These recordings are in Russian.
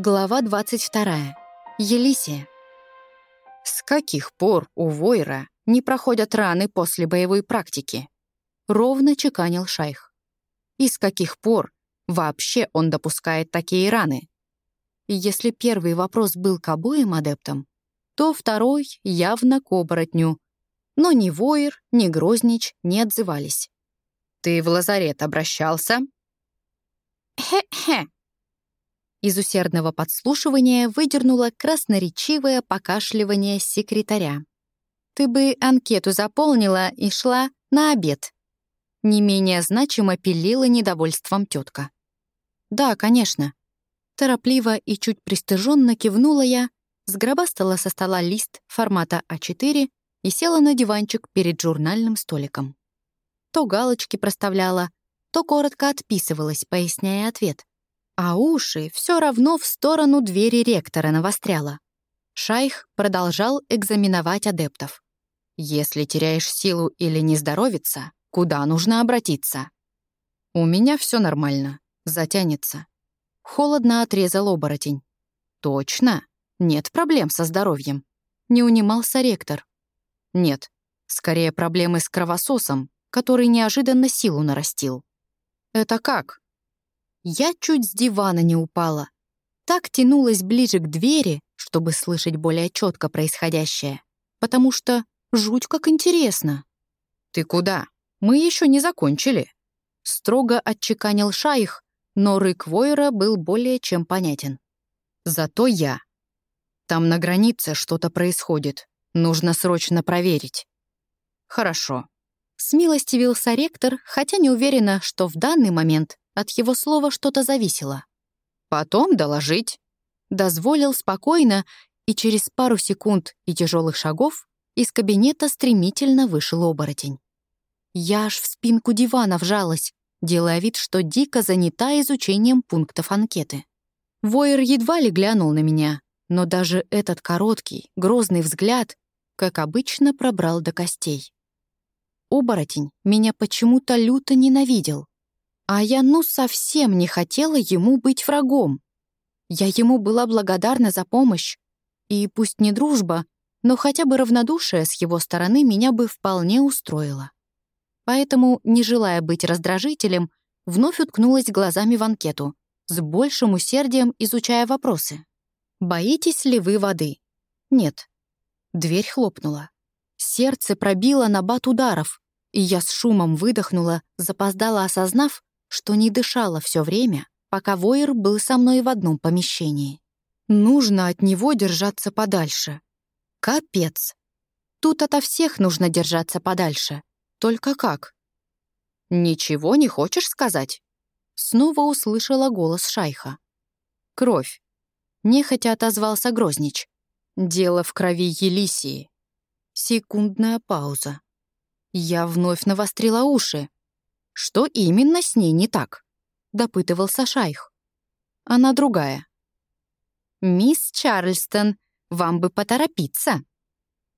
Глава 22. Елисия. С каких пор у Войра не проходят раны после боевой практики? Ровно чеканил шайх. И с каких пор вообще он допускает такие раны? Если первый вопрос был к обоим адептам, то второй явно к оборотню. Но ни Войр, ни Грознич не отзывались. «Ты в лазарет обращался?» «Хе-хе», из усердного подслушивания выдернуло красноречивое покашливание секретаря. «Ты бы анкету заполнила и шла на обед». Не менее значимо пилила недовольством тетка. «Да, конечно». Торопливо и чуть пристыженно кивнула я, сгробастала со стола лист формата А4 и села на диванчик перед журнальным столиком. То галочки проставляла, то коротко отписывалась, поясняя ответ а уши все равно в сторону двери ректора навостряло. Шайх продолжал экзаменовать адептов. «Если теряешь силу или не здоровится, куда нужно обратиться?» «У меня все нормально, затянется». Холодно отрезал оборотень. «Точно? Нет проблем со здоровьем?» Не унимался ректор. «Нет, скорее проблемы с кровососом, который неожиданно силу нарастил». «Это как?» Я чуть с дивана не упала. Так тянулась ближе к двери, чтобы слышать более четко происходящее. Потому что жуть как интересно. «Ты куда? Мы еще не закончили». Строго отчеканил шайх, но рык Войера был более чем понятен. «Зато я. Там на границе что-то происходит. Нужно срочно проверить». «Хорошо». Смилостивился ректор, хотя не уверена, что в данный момент от его слова что-то зависело. «Потом доложить». Дозволил спокойно, и через пару секунд и тяжелых шагов из кабинета стремительно вышел оборотень. Я аж в спинку дивана вжалась, делая вид, что дико занята изучением пунктов анкеты. Воер едва ли глянул на меня, но даже этот короткий, грозный взгляд, как обычно, пробрал до костей. Оборотень меня почему-то люто ненавидел. А я ну совсем не хотела ему быть врагом. Я ему была благодарна за помощь. И пусть не дружба, но хотя бы равнодушие с его стороны меня бы вполне устроило. Поэтому, не желая быть раздражителем, вновь уткнулась глазами в анкету, с большим усердием изучая вопросы. «Боитесь ли вы воды?» «Нет». Дверь хлопнула. Сердце пробило на бат ударов, и я с шумом выдохнула, запоздала осознав, что не дышала все время, пока Войер был со мной в одном помещении. Нужно от него держаться подальше. Капец. Тут ото всех нужно держаться подальше. Только как? «Ничего не хочешь сказать?» Снова услышала голос шайха. «Кровь». Нехотя отозвался Грознич. «Дело в крови Елисии». Секундная пауза. Я вновь навострила уши. Что именно с ней не так? Допытывался Шайх. Она другая. «Мисс Чарльстон, вам бы поторопиться!»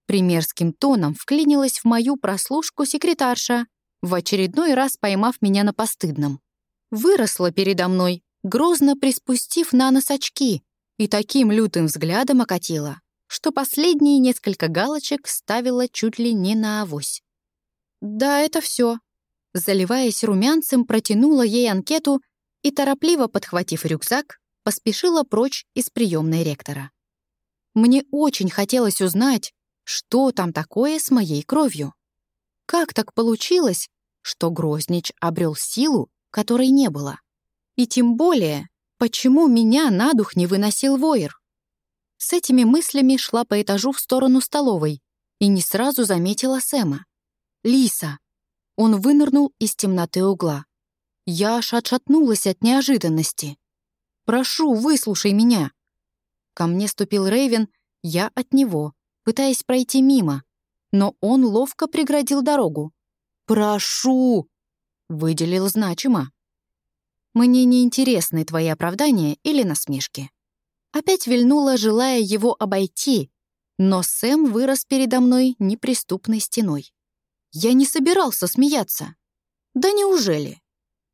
Примерским тоном вклинилась в мою прослушку секретарша, в очередной раз поймав меня на постыдном. Выросла передо мной, грозно приспустив на нос очки, и таким лютым взглядом окатила, что последние несколько галочек ставила чуть ли не на авось. «Да, это все, Заливаясь румянцем, протянула ей анкету и, торопливо подхватив рюкзак, поспешила прочь из приемной ректора. Мне очень хотелось узнать, что там такое с моей кровью. Как так получилось, что Грознич обрел силу, которой не было? И тем более, почему меня на дух не выносил воер? С этими мыслями шла по этажу в сторону столовой и не сразу заметила Сэма. «Лиса, он вынырнул из темноты угла. Я аж отшатнулась от неожиданности. «Прошу, выслушай меня!» Ко мне ступил Рейвен, я от него, пытаясь пройти мимо, но он ловко преградил дорогу. «Прошу!» — выделил значимо. «Мне не интересны твои оправдания или насмешки». Опять вильнула, желая его обойти, но Сэм вырос передо мной неприступной стеной. Я не собирался смеяться. Да неужели?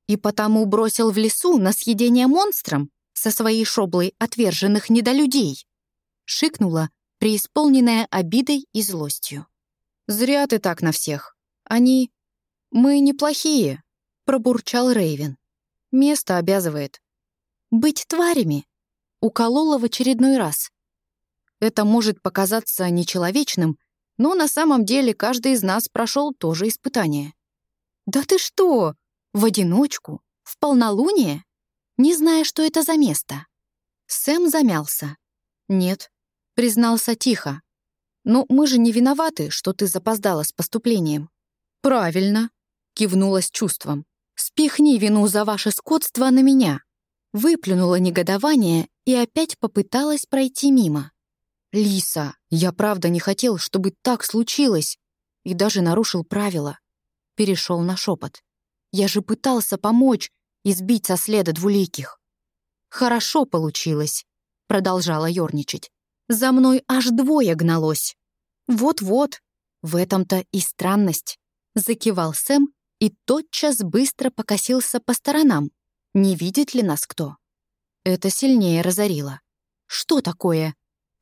И потому бросил в лесу на съедение монстрам? со своей шоблой отверженных недолюдей!» Шикнула, преисполненная обидой и злостью. «Зря ты так на всех. Они... Мы неплохие», — пробурчал Рейвен. «Место обязывает». «Быть тварями?» — уколола в очередной раз. Это может показаться нечеловечным, но на самом деле каждый из нас прошел то же испытание. «Да ты что? В одиночку? В полнолуние? Не зная, что это за место?» Сэм замялся. «Нет», — признался тихо. «Но мы же не виноваты, что ты запоздала с поступлением». «Правильно», — кивнула с чувством. «Спихни вину за ваше скотство на меня». Выплюнула негодование и опять попыталась пройти мимо. «Лиса, я правда не хотел, чтобы так случилось, и даже нарушил правила». Перешел на шепот. «Я же пытался помочь и сбить со следа двуликих». «Хорошо получилось», — продолжала ерничать. «За мной аж двое гналось». «Вот-вот, в этом-то и странность», — закивал Сэм и тотчас быстро покосился по сторонам. Не видит ли нас кто? Это сильнее разорило. «Что такое?»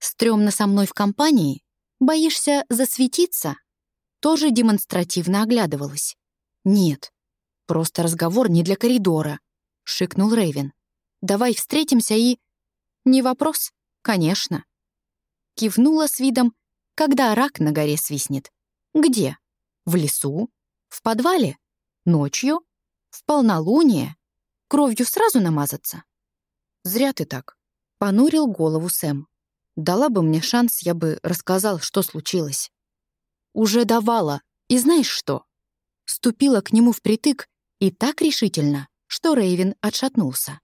Стремно со мной в компании? Боишься засветиться?» Тоже демонстративно оглядывалась. «Нет, просто разговор не для коридора», — шикнул Рейвен. «Давай встретимся и...» «Не вопрос, конечно». Кивнула с видом, когда рак на горе свистнет. «Где? В лесу? В подвале? Ночью? В полнолуние? Кровью сразу намазаться?» «Зря ты так», — понурил голову Сэм. Дала бы мне шанс, я бы рассказал, что случилось. Уже давала. И знаешь что? Ступила к нему впритык и так решительно, что Рейвен отшатнулся.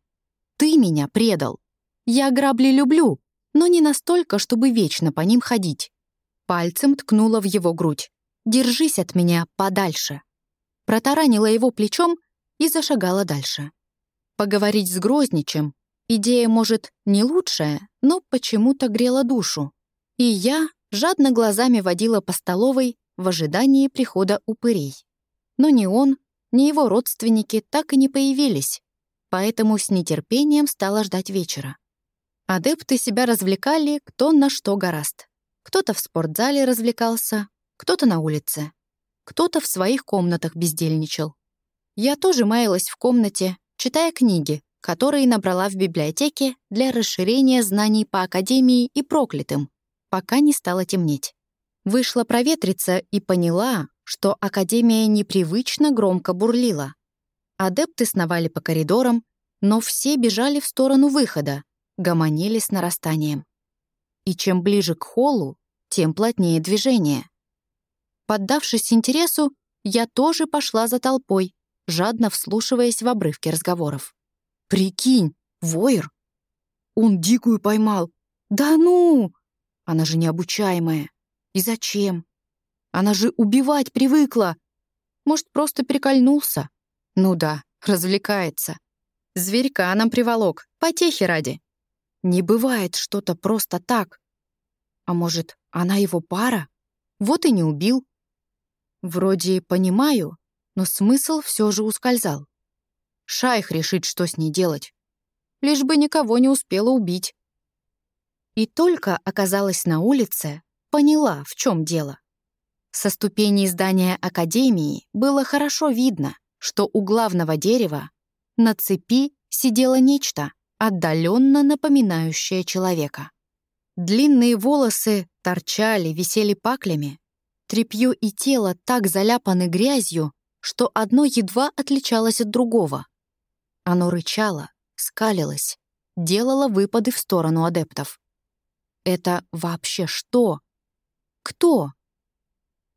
Ты меня предал. Я грабли люблю, но не настолько, чтобы вечно по ним ходить. Пальцем ткнула в его грудь. «Держись от меня подальше». Протаранила его плечом и зашагала дальше. Поговорить с Грозничем Идея, может, не лучшая, но почему-то грела душу. И я жадно глазами водила по столовой в ожидании прихода упырей. Но ни он, ни его родственники так и не появились, поэтому с нетерпением стала ждать вечера. Адепты себя развлекали кто на что гораст. Кто-то в спортзале развлекался, кто-то на улице, кто-то в своих комнатах бездельничал. Я тоже маялась в комнате, читая книги, которые набрала в библиотеке для расширения знаний по Академии и проклятым, пока не стало темнеть. Вышла проветриться и поняла, что Академия непривычно громко бурлила. Адепты сновали по коридорам, но все бежали в сторону выхода, гомонили с нарастанием. И чем ближе к холлу, тем плотнее движение. Поддавшись интересу, я тоже пошла за толпой, жадно вслушиваясь в обрывки разговоров. Прикинь, воер. Он дикую поймал. Да ну! Она же необучаемая. И зачем? Она же убивать привыкла. Может, просто прикольнулся? Ну да, развлекается. Зверька нам приволок, потехи ради. Не бывает что-то просто так. А может, она его пара? Вот и не убил. Вроде понимаю, но смысл все же ускользал. Шайх решит, что с ней делать. Лишь бы никого не успела убить. И только оказалась на улице, поняла, в чем дело. Со ступеней здания Академии было хорошо видно, что у главного дерева на цепи сидело нечто, отдаленно напоминающее человека. Длинные волосы торчали, висели паклями. Трепью и тело так заляпаны грязью, что одно едва отличалось от другого. Оно рычало, скалилось, делало выпады в сторону адептов. Это вообще что? Кто?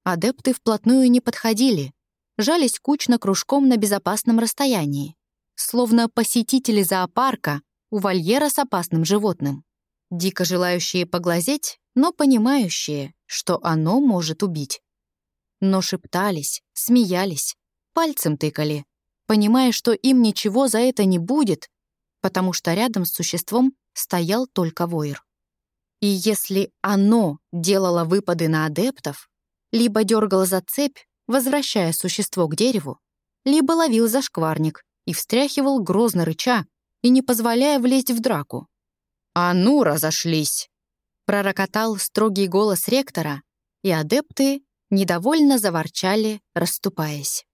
Адепты вплотную не подходили, жались кучно кружком на безопасном расстоянии, словно посетители зоопарка у вольера с опасным животным, дико желающие поглазеть, но понимающие, что оно может убить. Но шептались, смеялись, пальцем тыкали, понимая, что им ничего за это не будет, потому что рядом с существом стоял только воир. И если оно делало выпады на адептов, либо дергало за цепь, возвращая существо к дереву, либо ловил за шкварник и встряхивал грозно рыча, и не позволяя влезть в драку. «А ну, разошлись!» пророкотал строгий голос ректора, и адепты недовольно заворчали, расступаясь.